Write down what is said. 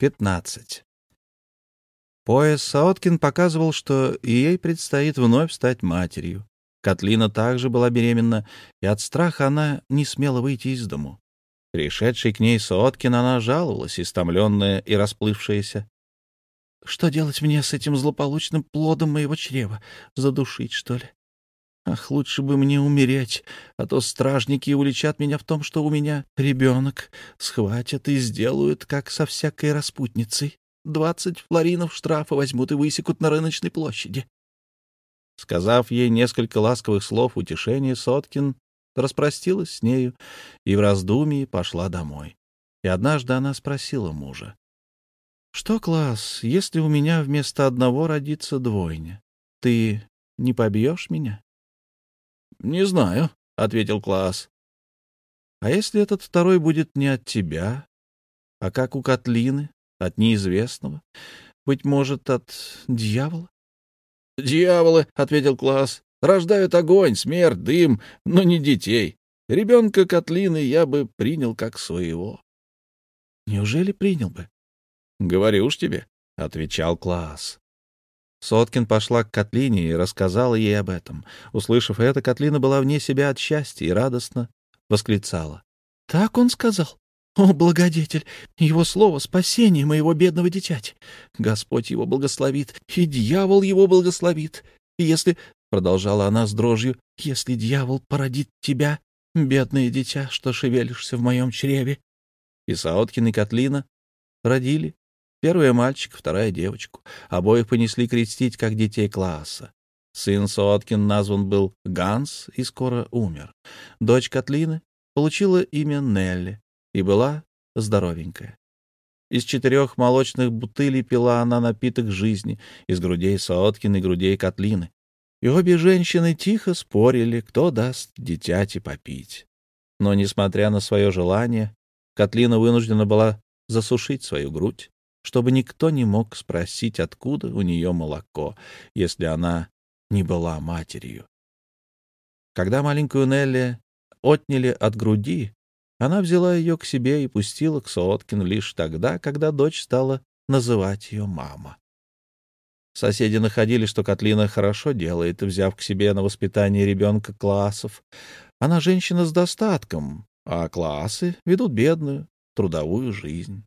15. Пояс Саоткин показывал, что ей предстоит вновь стать матерью. Катлина также была беременна, и от страха она не смела выйти из дому. Пришедший к ней Сооткин, она жаловалась, истомленная и расплывшаяся. — Что делать мне с этим злополучным плодом моего чрева? Задушить, что ли? Ах, лучше бы мне умереть, а то стражники уличат меня в том, что у меня ребенок, схватят и сделают, как со всякой распутницей. Двадцать флоринов штрафа возьмут и высекут на рыночной площади. Сказав ей несколько ласковых слов утешения, Соткин распростилась с нею и в раздумье пошла домой. И однажды она спросила мужа. — Что, Класс, если у меня вместо одного родится двойня, ты не побьешь меня? — Не знаю, — ответил Класс. — А если этот второй будет не от тебя, а как у Котлины, от неизвестного, быть может, от дьявола? — Дьяволы, — ответил Класс, — рождают огонь, смерть, дым, но не детей. Ребенка Котлины я бы принял как своего. — Неужели принял бы? — Говорю уж тебе, — отвечал Класс. Соткин пошла к Котлине и рассказала ей об этом. Услышав это, Котлина была вне себя от счастья и радостно восклицала. — Так он сказал. О, благодетель! Его слово — спасение моего бедного дитяти. Господь его благословит, и дьявол его благословит. Если, — продолжала она с дрожью, — если дьявол породит тебя, бедное дитя, что шевелишься в моем чреве. И Саоткин и Котлина родили Первая мальчик, вторая девочку. Обоих понесли крестить, как детей класса. Сын Соткин назван был Ганс и скоро умер. Дочь Котлины получила имя Нелли и была здоровенькая. Из четырех молочных бутылей пила она напиток жизни из грудей Сооткин и грудей Котлины. И обе женщины тихо спорили, кто даст дитяти попить. Но, несмотря на свое желание, Котлина вынуждена была засушить свою грудь чтобы никто не мог спросить, откуда у нее молоко, если она не была матерью. Когда маленькую Нелли отняли от груди, она взяла ее к себе и пустила к Сооткину лишь тогда, когда дочь стала называть ее мама. Соседи находили, что Котлина хорошо делает, взяв к себе на воспитание ребенка классов. Она женщина с достатком, а классы ведут бедную, трудовую жизнь.